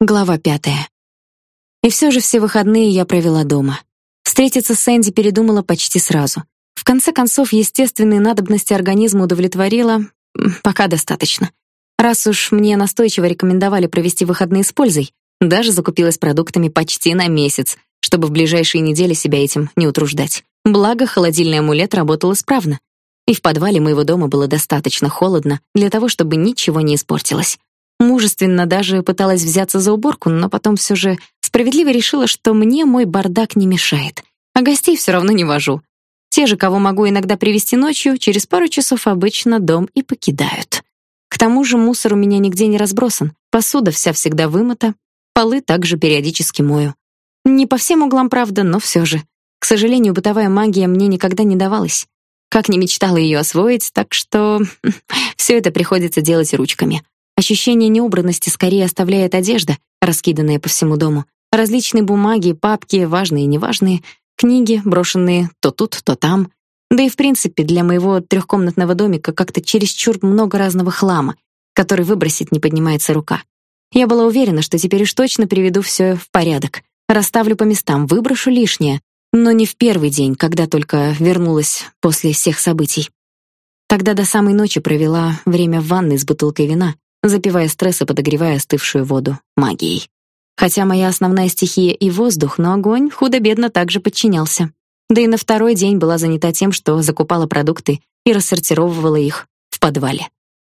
Глава пятая. И все же все выходные я провела дома. Встретиться с Энди передумала почти сразу. В конце концов, естественные надобности организма удовлетворила пока достаточно. Раз уж мне настойчиво рекомендовали провести выходные с пользой, даже закупилась продуктами почти на месяц, чтобы в ближайшие недели себя этим не утруждать. Благо, холодильный амулет работал исправно. И в подвале моего дома было достаточно холодно для того, чтобы ничего не испортилось. Мужественно даже пыталась взяться за уборку, но потом все же справедливо решила, что мне мой бардак не мешает, а гостей все равно не вожу. Те же, кого могу иногда привести ночью, через пару часов обычно дом и покидают. К тому же мусор у меня нигде не разбросан, посуда вся всегда вымыта, полы также периодически мою. Не по всем углам, правда, но все же. К сожалению, бытовая магия мне никогда не давалась. Как не мечтала ее освоить, так что все это приходится делать ручками. Ощущение неубранности скорее оставляет одежда, раскиданная по всему дому. Различные бумаги, папки, важные и неважные, книги, брошенные то тут, то там. Да и в принципе, для моего трехкомнатного домика как-то чересчур много разного хлама, который выбросить не поднимается рука. Я была уверена, что теперь уж точно приведу все в порядок. Расставлю по местам, выброшу лишнее, но не в первый день, когда только вернулась после всех событий. Тогда до самой ночи провела время в ванной с бутылкой вина, запивая стресс и подогревая остывшую воду магией. Хотя моя основная стихия и воздух, но огонь худо-бедно также подчинялся. Да и на второй день была занята тем, что закупала продукты и рассортировывала их в подвале.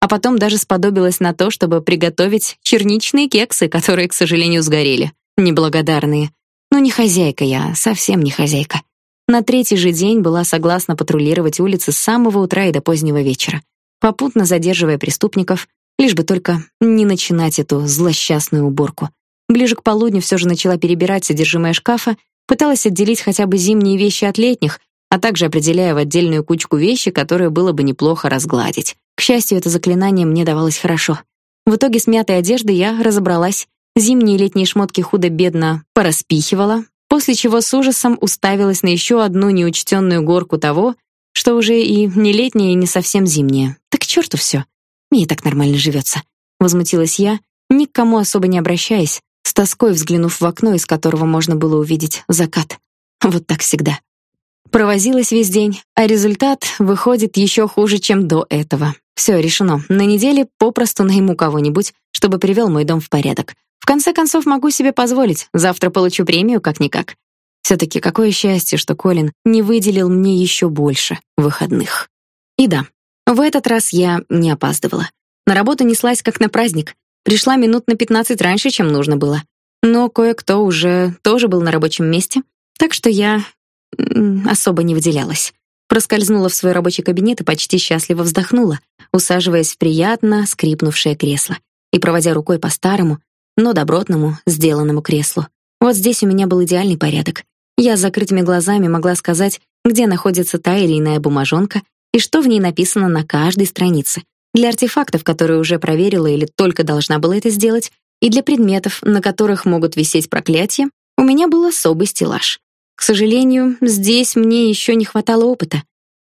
А потом даже сподобилась на то, чтобы приготовить черничные кексы, которые, к сожалению, сгорели. Неблагодарные. Но не хозяйка я, совсем не хозяйка. На третий же день была согласна патрулировать улицы с самого утра и до позднего вечера, попутно задерживая преступников, Лишь бы только не начинать эту злосчастную уборку. Ближе к полудню все же начала перебирать содержимое шкафа, пыталась отделить хотя бы зимние вещи от летних, а также определяя в отдельную кучку вещи, которые было бы неплохо разгладить. К счастью, это заклинание мне давалось хорошо. В итоге с мятой одеждой я разобралась, зимние и летние шмотки худо-бедно пораспихивала, после чего с ужасом уставилась на еще одну неучтенную горку того, что уже и не летнее, и не совсем зимнее. Так к черту все. Мне так нормально живется. Возмутилась я, ни к кому особо не обращаясь, с тоской взглянув в окно, из которого можно было увидеть закат. Вот так всегда. Провозилась весь день, а результат выходит еще хуже, чем до этого. Все решено. На неделе попросту найму кого-нибудь, чтобы привел мой дом в порядок. В конце концов, могу себе позволить. Завтра получу премию как-никак. все таки какое счастье, что Колин не выделил мне еще больше выходных. И да, в этот раз я не опаздывала. На работу неслась как на праздник. Пришла минут на 15 раньше, чем нужно было. Но кое-кто уже тоже был на рабочем месте, так что я особо не выделялась. Проскользнула в свой рабочий кабинет и почти счастливо вздохнула, усаживаясь в приятно скрипнувшее кресло и проводя рукой по старому, но добротному, сделанному креслу. Вот здесь у меня был идеальный порядок. Я с закрытыми глазами могла сказать, где находится та или иная бумажонка, и что в ней написано на каждой странице. Для артефактов, которые уже проверила или только должна была это сделать, и для предметов, на которых могут висеть проклятия, у меня был особый стеллаж. К сожалению, здесь мне еще не хватало опыта.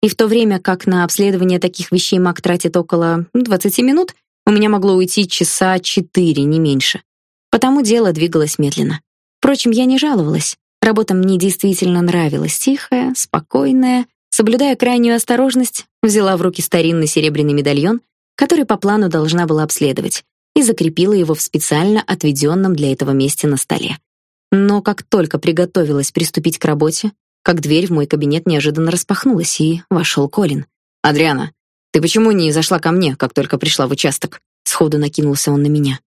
И в то время как на обследование таких вещей маг тратит около 20 минут, у меня могло уйти часа четыре, не меньше. Потому дело двигалось медленно. Впрочем, я не жаловалась. Работа мне действительно нравилась, тихая, спокойная, Соблюдая крайнюю осторожность, взяла в руки старинный серебряный медальон, который по плану должна была обследовать, и закрепила его в специально отведенном для этого месте на столе. Но как только приготовилась приступить к работе, как дверь в мой кабинет неожиданно распахнулась, и вошел Колин. «Адриана, ты почему не зашла ко мне, как только пришла в участок?» Сходу накинулся он на меня.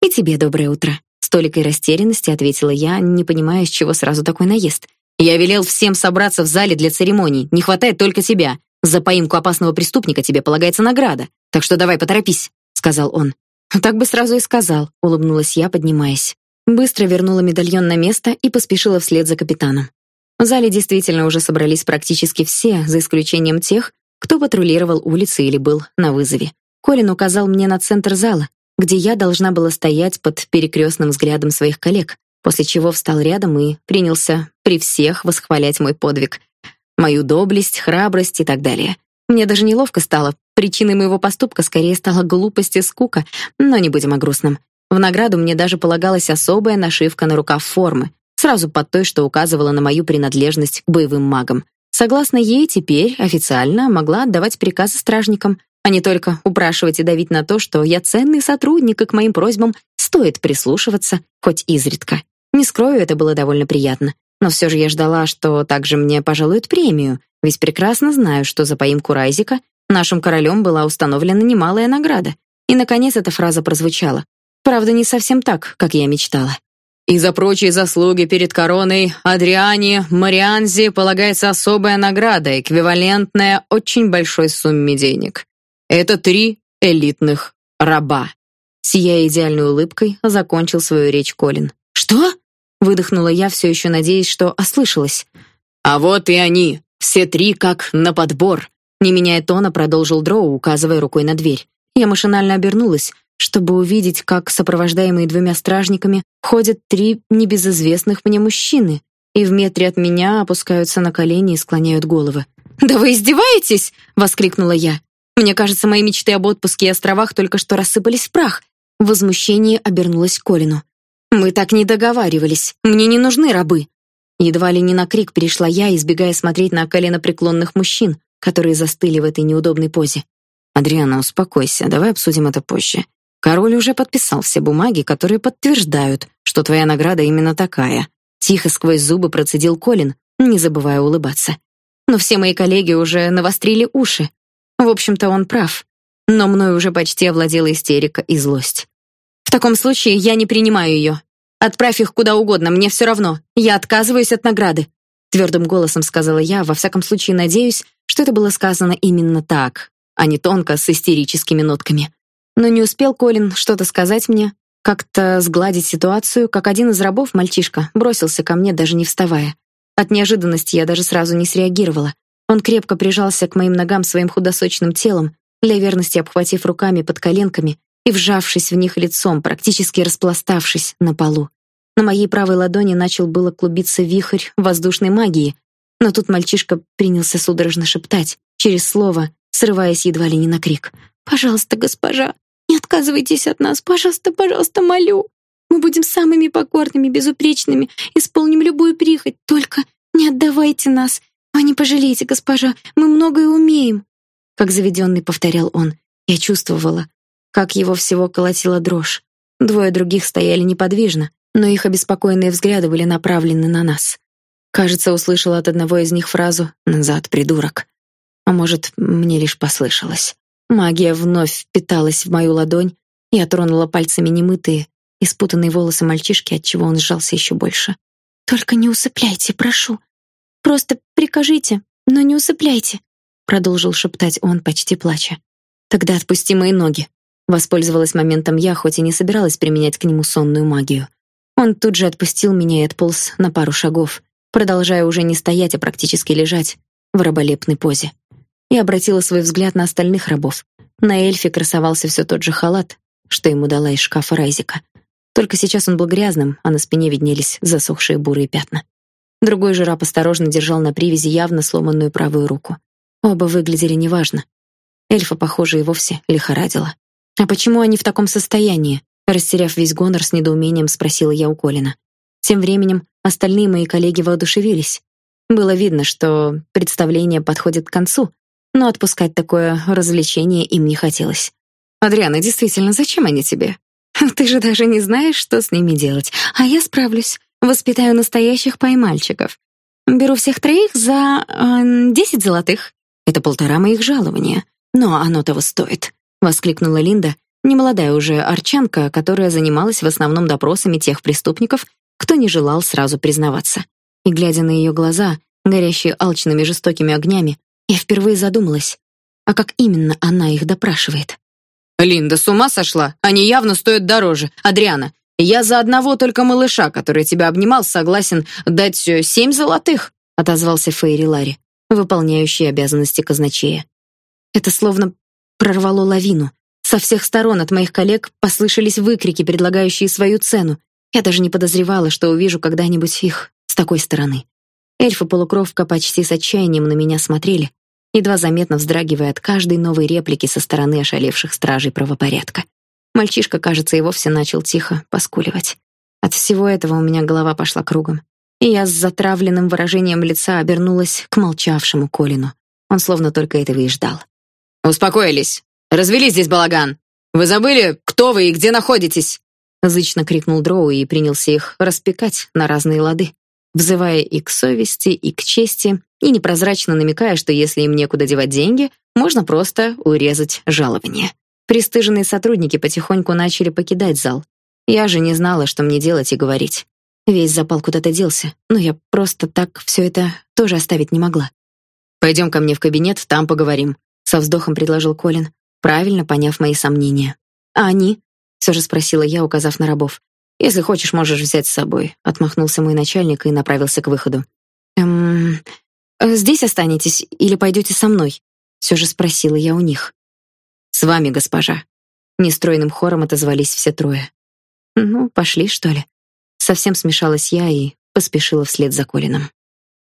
«И тебе доброе утро», — с толикой растерянности ответила я, не понимая, с чего сразу такой наезд. Я велел всем собраться в зале для церемоний. Не хватает только тебя. За поимку опасного преступника тебе полагается награда. Так что давай поторопись, сказал он. Так бы сразу и сказал, улыбнулась я, поднимаясь. Быстро вернула медальон на место и поспешила вслед за капитаном. В зале действительно уже собрались практически все, за исключением тех, кто патрулировал улицы или был на вызове. Колин указал мне на центр зала, где я должна была стоять под перекрестным взглядом своих коллег, после чего встал рядом и принялся при всех восхвалять мой подвиг, мою доблесть, храбрость и так далее. Мне даже неловко стало. Причиной моего поступка скорее стала глупость и скука, но не будем о грустном. В награду мне даже полагалась особая нашивка на рукав формы, сразу под той, что указывала на мою принадлежность к боевым магам. Согласно ей, теперь официально могла отдавать приказы стражникам, а не только упрашивать и давить на то, что я ценный сотрудник, и к моим просьбам стоит прислушиваться, хоть изредка. Не скрою, это было довольно приятно. Но все же я ждала, что также мне пожалуют премию, ведь прекрасно знаю, что за поимку Райзика нашим королем была установлена немалая награда. И наконец эта фраза прозвучала. Правда, не совсем так, как я мечтала. И за прочие заслуги перед короной Адриане Марианзи полагается особая награда, эквивалентная очень большой сумме денег. Это три элитных раба. Сияя идеальной улыбкой, закончил свою речь Колин. Что? Выдохнула я, все еще надеясь, что ослышалась. А вот и они, все три как на подбор, не меняя тона, продолжил Дроу, указывая рукой на дверь. Я машинально обернулась, чтобы увидеть, как сопровождаемые двумя стражниками ходят три небезызвестных мне мужчины и в метре от меня опускаются на колени и склоняют головы. "Да вы издеваетесь?" воскликнула я. Мне кажется, мои мечты об отпуске и островах только что рассыпались в прах. В возмущении обернулась к Колину. Мы так не договаривались. Мне не нужны рабы. Едва ли не на крик перешла я, избегая смотреть на коленопреклонных мужчин, которые застыли в этой неудобной позе. Адриана, успокойся, давай обсудим это позже. Король уже подписал все бумаги, которые подтверждают, что твоя награда именно такая. Тихо сквозь зубы процедил Колин, не забывая улыбаться. Но все мои коллеги уже навострили уши, в общем-то, он прав. Но мной уже почти овладела истерика и злость. В таком случае я не принимаю ее. Отправь их куда угодно, мне все равно. Я отказываюсь от награды, твердым голосом сказала я, во всяком случае надеюсь, что это было сказано именно так, а не тонко с истерическими нотками. Но не успел Колин что-то сказать мне, как-то сгладить ситуацию, как один из рабов, мальчишка, бросился ко мне даже не вставая. От неожиданности я даже сразу не среагировала. Он крепко прижался к моим ногам своим худосочным телом, для верности обхватив руками под коленками и вжавшись в них лицом, практически распластавшись на полу. На моей правой ладони начал было клубиться вихрь воздушной магии, но тут мальчишка принялся судорожно шептать, через слово, срываясь едва ли не на крик. «Пожалуйста, госпожа, не отказывайтесь от нас, пожалуйста, пожалуйста, молю. Мы будем самыми покорными, безупречными, исполним любую прихоть, только не отдавайте нас, «Вы не пожалеете, госпожа, мы многое умеем», — как заведенный повторял он. Я чувствовала, как его всего колотила дрожь. Двое других стояли неподвижно, но их обеспокоенные взгляды были направлены на нас. Кажется, услышала от одного из них фразу «назад, придурок». А может, мне лишь послышалось. Магия вновь впиталась в мою ладонь, я тронула пальцами немытые, испутанные волосы мальчишки, отчего он сжался еще больше. «Только не усыпляйте, прошу», Просто прикажите, но не усыпляйте, продолжил шептать он, почти плача. Тогда отпусти мои ноги. Воспользовалась моментом я, хоть и не собиралась применять к нему сонную магию. Он тут же отпустил меня и отполз на пару шагов, продолжая уже не стоять, а практически лежать в раболепной позе. Я обратила свой взгляд на остальных рабов. На эльфе красовался все тот же халат, что ему дала из шкафа Райзика. Только сейчас он был грязным, а на спине виднелись засохшие бурые пятна. Другой же раб осторожно держал на привязи явно сломанную правую руку. Оба выглядели неважно. Эльфа, похоже, и вовсе лихорадила. А почему они в таком состоянии? Растеряв весь гонор, с недоумением спросила я у Колина. Тем временем остальные мои коллеги воодушевились. Было видно, что представление подходит к концу, но отпускать такое развлечение им не хотелось. Адриана, действительно, зачем они тебе? Ты же даже не знаешь, что с ними делать. А я справлюсь. Воспитаю настоящих поймальчиков. Беру всех троих за э, десять золотых. Это полтора моих жалования, но оно того стоит, воскликнула Линда, немолодая уже арчанка, которая занималась в основном допросами тех преступников, кто не желал сразу признаваться. И глядя на ее глаза, горящие алчными жестокими огнями, я впервые задумалась, а как именно она их допрашивает. Линда с ума сошла? Они явно стоят дороже. Адриана, я за одного только малыша, который тебя обнимал, согласен дать семь золотых, отозвался Фейри Ларри, выполняющий обязанности казначея. Это словно прорвало лавину. Со всех сторон от моих коллег послышались выкрики, предлагающие свою цену. Я даже не подозревала, что увижу когда-нибудь их с такой стороны. Эльфа-полукровка почти с отчаянием на меня смотрели, едва заметно вздрагивая от каждой новой реплики со стороны ошалевших стражей правопорядка. Мальчишка, кажется, и вовсе начал тихо поскуливать. От всего этого у меня голова пошла кругом, и я с затравленным выражением лица обернулась к молчавшему Колину. Он словно только этого и ждал. Успокоились. Развели здесь балаган. Вы забыли, кто вы и где находитесь? зычно крикнул Дроу и принялся их распекать на разные лады, взывая и к совести, и к чести, и непрозрачно намекая, что если им некуда девать деньги, можно просто урезать жалование. Пристыженные сотрудники потихоньку начали покидать зал. Я же не знала, что мне делать и говорить. Весь запал куда-то делся, но я просто так все это тоже оставить не могла. Пойдем ко мне в кабинет, там поговорим, со вздохом предложил Колин, правильно поняв мои сомнения. А они? все же спросила я, указав на рабов. Если хочешь, можешь взять с собой, отмахнулся мой начальник и направился к выходу. Эм, э, здесь останетесь или пойдете со мной? все же спросила я у них. С вами, госпожа. Нестройным хором отозвались все трое. Ну, пошли, что ли? Совсем смешалась я и поспешила вслед за Колином.